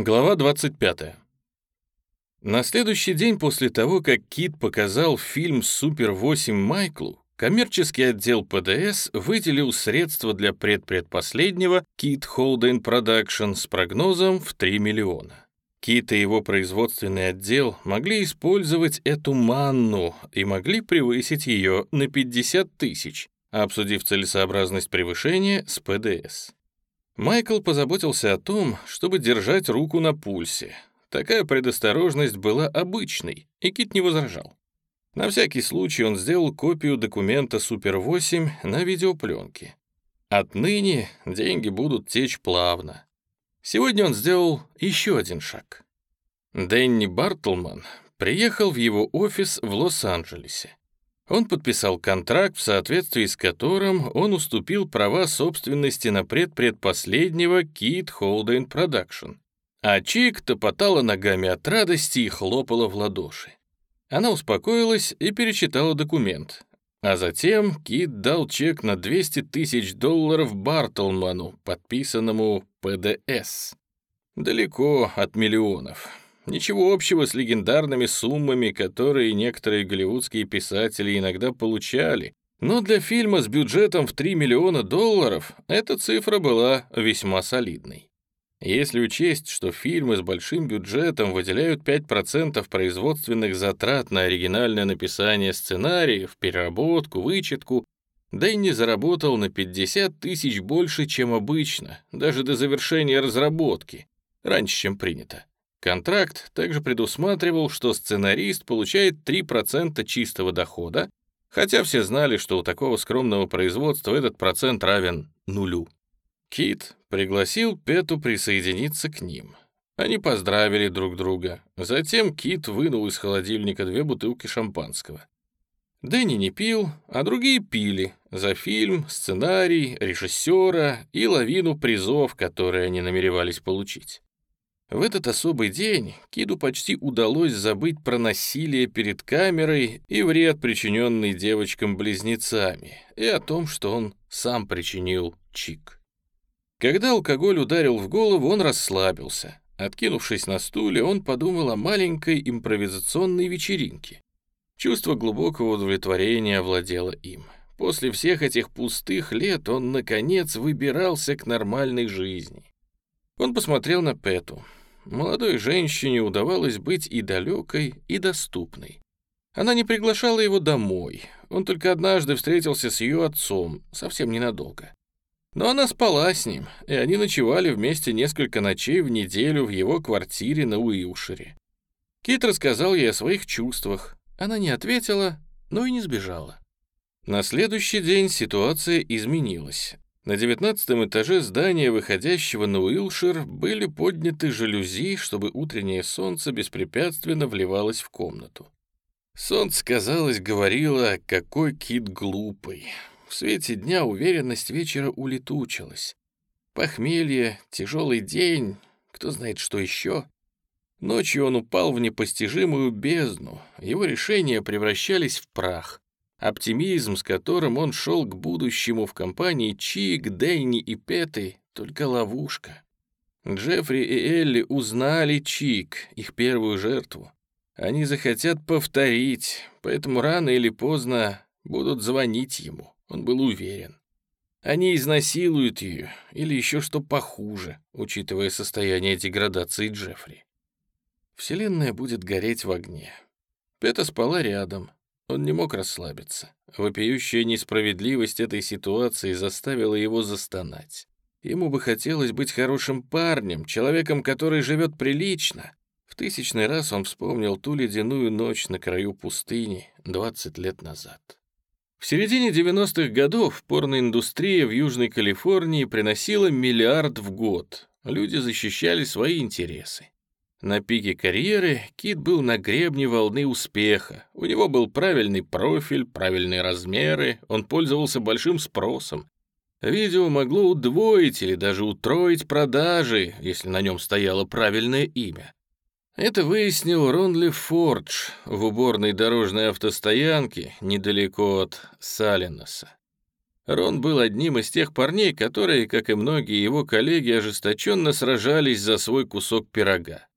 Глава 25. На следующий день после того, как Кит показал фильм «Супер-8» Майклу, коммерческий отдел ПДС выделил средства для предпредпоследнего Kit Holden Production с прогнозом в 3 миллиона. Кит и его производственный отдел могли использовать эту манну и могли превысить ее на 50 тысяч, обсудив целесообразность превышения с ПДС. Майкл позаботился о том, чтобы держать руку на пульсе. Такая предосторожность была обычной, и Кит не возражал. На всякий случай он сделал копию документа Супер-8 на видеопленке. Отныне деньги будут течь плавно. Сегодня он сделал еще один шаг. Дэнни Бартлман приехал в его офис в Лос-Анджелесе. Он подписал контракт, в соответствии с которым он уступил права собственности на предпредпоследнего Kit Holden Production. А Чик топотала ногами от радости и хлопала в ладоши. Она успокоилась и перечитала документ. А затем Кит дал чек на 200 тысяч долларов Бартлману, подписанному ПДС. Далеко от миллионов. Ничего общего с легендарными суммами, которые некоторые голливудские писатели иногда получали. Но для фильма с бюджетом в 3 миллиона долларов эта цифра была весьма солидной. Если учесть, что фильмы с большим бюджетом выделяют 5% производственных затрат на оригинальное написание сценариев, переработку, вычетку, Дэнни заработал на 50 тысяч больше, чем обычно, даже до завершения разработки, раньше, чем принято. Контракт также предусматривал, что сценарист получает 3% чистого дохода, хотя все знали, что у такого скромного производства этот процент равен нулю. Кит пригласил Пету присоединиться к ним. Они поздравили друг друга. Затем Кит вынул из холодильника две бутылки шампанского. Дэнни не пил, а другие пили за фильм, сценарий, режиссера и лавину призов, которые они намеревались получить. В этот особый день Киду почти удалось забыть про насилие перед камерой и вред, причиненный девочкам-близнецами, и о том, что он сам причинил Чик. Когда алкоголь ударил в голову, он расслабился. Откинувшись на стуле, он подумал о маленькой импровизационной вечеринке. Чувство глубокого удовлетворения овладело им. После всех этих пустых лет он, наконец, выбирался к нормальной жизни. Он посмотрел на Пету. Молодой женщине удавалось быть и далекой, и доступной. Она не приглашала его домой. Он только однажды встретился с ее отцом, совсем ненадолго. Но она спала с ним, и они ночевали вместе несколько ночей в неделю в его квартире на Уилшире. Кит рассказал ей о своих чувствах. Она не ответила, но и не сбежала. На следующий день ситуация изменилась. На девятнадцатом этаже здания, выходящего на Уилшир, были подняты жалюзи, чтобы утреннее солнце беспрепятственно вливалось в комнату. Солнце, казалось, говорило, какой кит глупый. В свете дня уверенность вечера улетучилась. Похмелье, тяжелый день, кто знает что еще. Ночью он упал в непостижимую бездну, его решения превращались в прах. Оптимизм, с которым он шел к будущему в компании Чик, Дэнни и Петы, только ловушка. Джеффри и Элли узнали Чик, их первую жертву. Они захотят повторить, поэтому рано или поздно будут звонить ему, он был уверен. Они изнасилуют ее, или еще что похуже, учитывая состояние деградации Джеффри. Вселенная будет гореть в огне. Пета спала рядом, он не мог расслабиться. Вопиющая несправедливость этой ситуации заставила его застонать. Ему бы хотелось быть хорошим парнем, человеком, который живет прилично. В тысячный раз он вспомнил ту ледяную ночь на краю пустыни 20 лет назад. В середине 90-х годов порноиндустрия в Южной Калифорнии приносила миллиард в год. Люди защищали свои интересы. На пике карьеры Кит был на гребне волны успеха. У него был правильный профиль, правильные размеры, он пользовался большим спросом. Видео могло удвоить или даже утроить продажи, если на нем стояло правильное имя. Это выяснил Ронли Фордж в уборной дорожной автостоянке недалеко от Салиноса. Рон был одним из тех парней, которые, как и многие его коллеги, ожесточенно сражались за свой кусок пирога.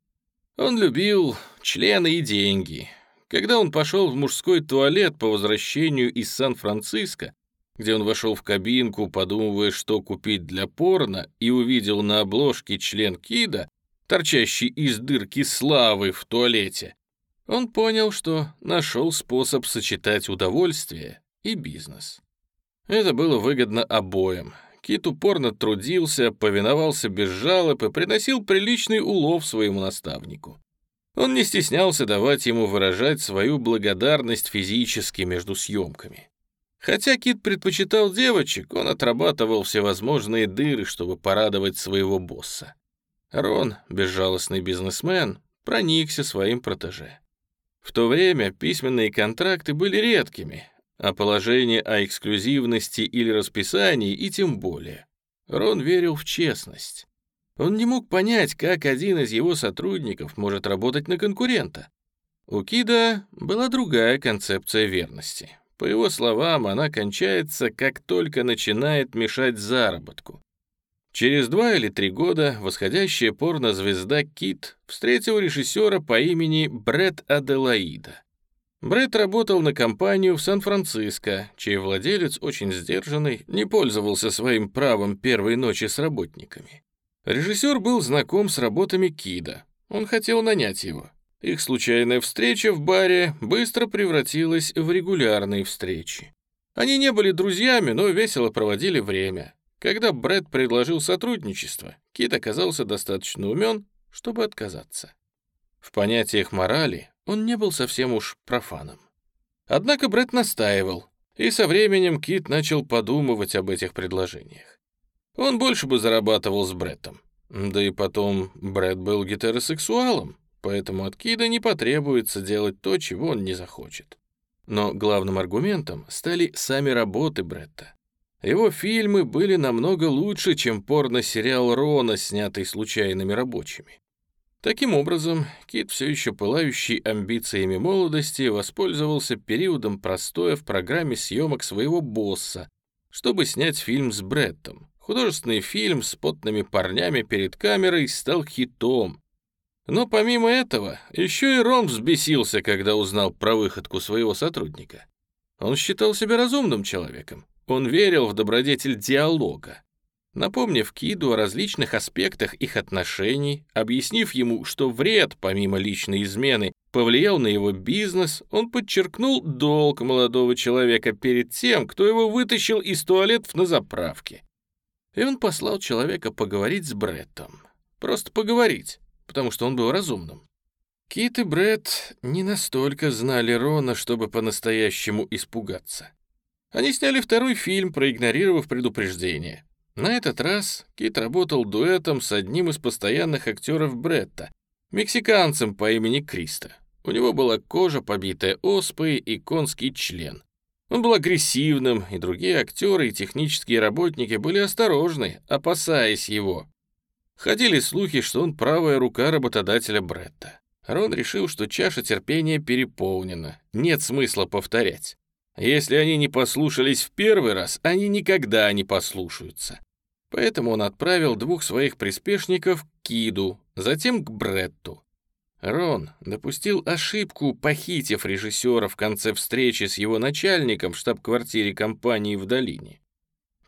Он любил члены и деньги. Когда он пошел в мужской туалет по возвращению из Сан-Франциско, где он вошел в кабинку, подумывая, что купить для порно, и увидел на обложке член Кида, торчащий из дырки славы в туалете, он понял, что нашел способ сочетать удовольствие и бизнес. Это было выгодно обоим. Кит упорно трудился, повиновался без жалоб и приносил приличный улов своему наставнику. Он не стеснялся давать ему выражать свою благодарность физически между съемками. Хотя Кит предпочитал девочек, он отрабатывал всевозможные дыры, чтобы порадовать своего босса. Рон, безжалостный бизнесмен, проникся своим протеже. В то время письменные контракты были редкими, а положение о эксклюзивности или расписании и тем более. Рон верил в честность. Он не мог понять, как один из его сотрудников может работать на конкурента. У Кида была другая концепция верности. По его словам, она кончается, как только начинает мешать заработку. Через два или три года восходящая порнозвезда Кит встретил режиссера по имени Брэд Аделаида. Брэд работал на компанию в Сан-Франциско, чей владелец, очень сдержанный, не пользовался своим правом первой ночи с работниками. Режиссер был знаком с работами Кида. Он хотел нанять его. Их случайная встреча в баре быстро превратилась в регулярные встречи. Они не были друзьями, но весело проводили время. Когда Брэд предложил сотрудничество, Кит оказался достаточно умен, чтобы отказаться. В понятиях морали он не был совсем уж профаном. Однако Брэд настаивал, и со временем Кит начал подумывать об этих предложениях. Он больше бы зарабатывал с Бреттом. Да и потом, Брэд был гетеросексуалом, поэтому от Кида не потребуется делать то, чего он не захочет. Но главным аргументом стали сами работы Бретта. Его фильмы были намного лучше, чем порно-сериал Рона, снятый случайными рабочими. Таким образом, Кит, все еще пылающий амбициями молодости, воспользовался периодом простоя в программе съемок своего босса, чтобы снять фильм с Бреттом. Художественный фильм с потными парнями перед камерой стал хитом. Но помимо этого, еще и Рон взбесился, когда узнал про выходку своего сотрудника. Он считал себя разумным человеком. Он верил в добродетель диалога. Напомнив Киду о различных аспектах их отношений, объяснив ему, что вред, помимо личной измены, повлиял на его бизнес, он подчеркнул долг молодого человека перед тем, кто его вытащил из туалетов на заправке. И он послал человека поговорить с Бреттом. Просто поговорить, потому что он был разумным. Кит и Бретт не настолько знали Рона, чтобы по-настоящему испугаться. Они сняли второй фильм, проигнорировав предупреждение. На этот раз Кит работал дуэтом с одним из постоянных актеров Бретта, мексиканцем по имени Криста. У него была кожа, побитая оспой и конский член. Он был агрессивным, и другие актеры и технические работники были осторожны, опасаясь его. Ходили слухи, что он правая рука работодателя Бретта. Рон решил, что чаша терпения переполнена, нет смысла повторять. Если они не послушались в первый раз, они никогда не послушаются. Поэтому он отправил двух своих приспешников к Киду, затем к Бретту. Рон допустил ошибку, похитив режиссера в конце встречи с его начальником в штаб-квартире компании в долине.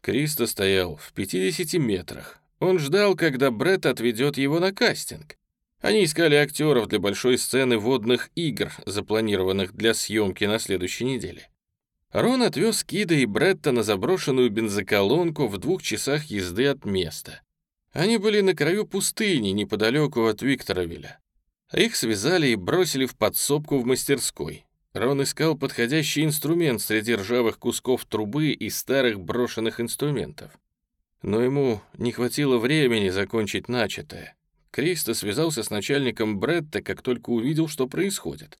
Кристо стоял в 50 метрах. Он ждал, когда Бретт отведет его на кастинг. Они искали актеров для большой сцены водных игр, запланированных для съемки на следующей неделе. Рон отвез Кида и Бретта на заброшенную бензоколонку в двух часах езды от места. Они были на краю пустыни, неподалеку от Викторовиля. Их связали и бросили в подсобку в мастерской. Рон искал подходящий инструмент среди ржавых кусков трубы и старых брошенных инструментов. Но ему не хватило времени закончить начатое. Кристо связался с начальником Бретта, как только увидел, что происходит.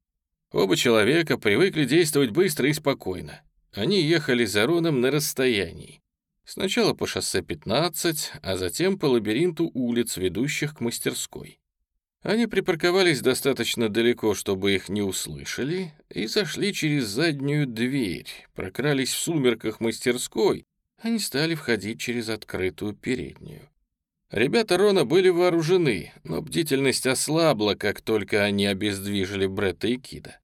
Оба человека привыкли действовать быстро и спокойно. Они ехали за Роном на расстоянии. Сначала по шоссе 15, а затем по лабиринту улиц, ведущих к мастерской. Они припарковались достаточно далеко, чтобы их не услышали, и зашли через заднюю дверь, прокрались в сумерках мастерской, они стали входить через открытую переднюю. Ребята Рона были вооружены, но бдительность ослабла, как только они обездвижили Бретта и Кида.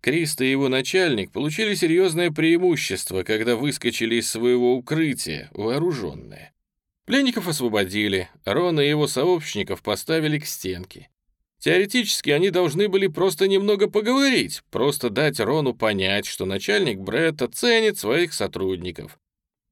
Криста и его начальник получили серьезное преимущество, когда выскочили из своего укрытия, вооруженные. Пленников освободили, Рона и его сообщников поставили к стенке. Теоретически они должны были просто немного поговорить, просто дать Рону понять, что начальник Бретта ценит своих сотрудников.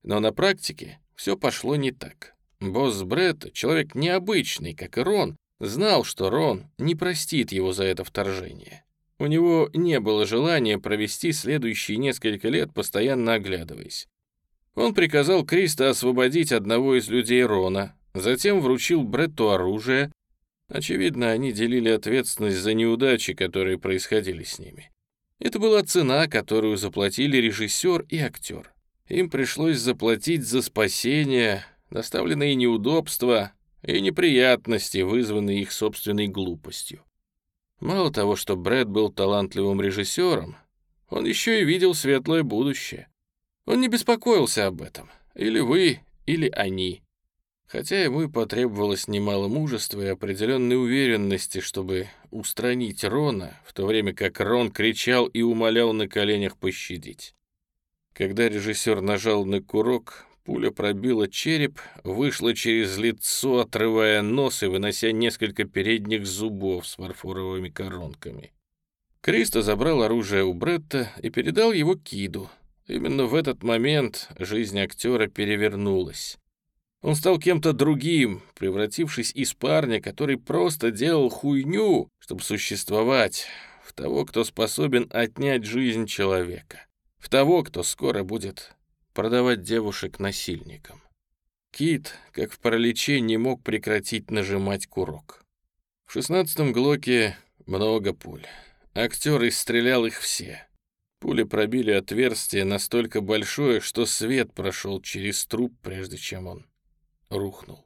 Но на практике все пошло не так. Босс Бретта, человек необычный, как и Рон, знал, что Рон не простит его за это вторжение. У него не было желания провести следующие несколько лет, постоянно оглядываясь. Он приказал Криста освободить одного из людей Рона, затем вручил Бретту оружие, Очевидно, они делили ответственность за неудачи, которые происходили с ними. Это была цена, которую заплатили режиссер и актер. Им пришлось заплатить за спасение, доставленные неудобства и неприятности, вызванные их собственной глупостью. Мало того, что Брэд был талантливым режиссером, он еще и видел светлое будущее. Он не беспокоился об этом. Или вы, или они хотя ему и потребовалось немало мужества и определенной уверенности, чтобы устранить Рона, в то время как Рон кричал и умолял на коленях пощадить. Когда режиссер нажал на курок, пуля пробила череп, вышла через лицо, отрывая нос и вынося несколько передних зубов с фарфоровыми коронками. Кристо забрал оружие у Бретта и передал его Киду. Именно в этот момент жизнь актера перевернулась. Он стал кем-то другим, превратившись из парня, который просто делал хуйню, чтобы существовать, в того, кто способен отнять жизнь человека, в того, кто скоро будет продавать девушек насильникам. Кит, как в параличе, не мог прекратить нажимать курок. В шестнадцатом Глоке много пуль. Актер стрелял их все. Пули пробили отверстие настолько большое, что свет прошел через труп, прежде чем он рухнул.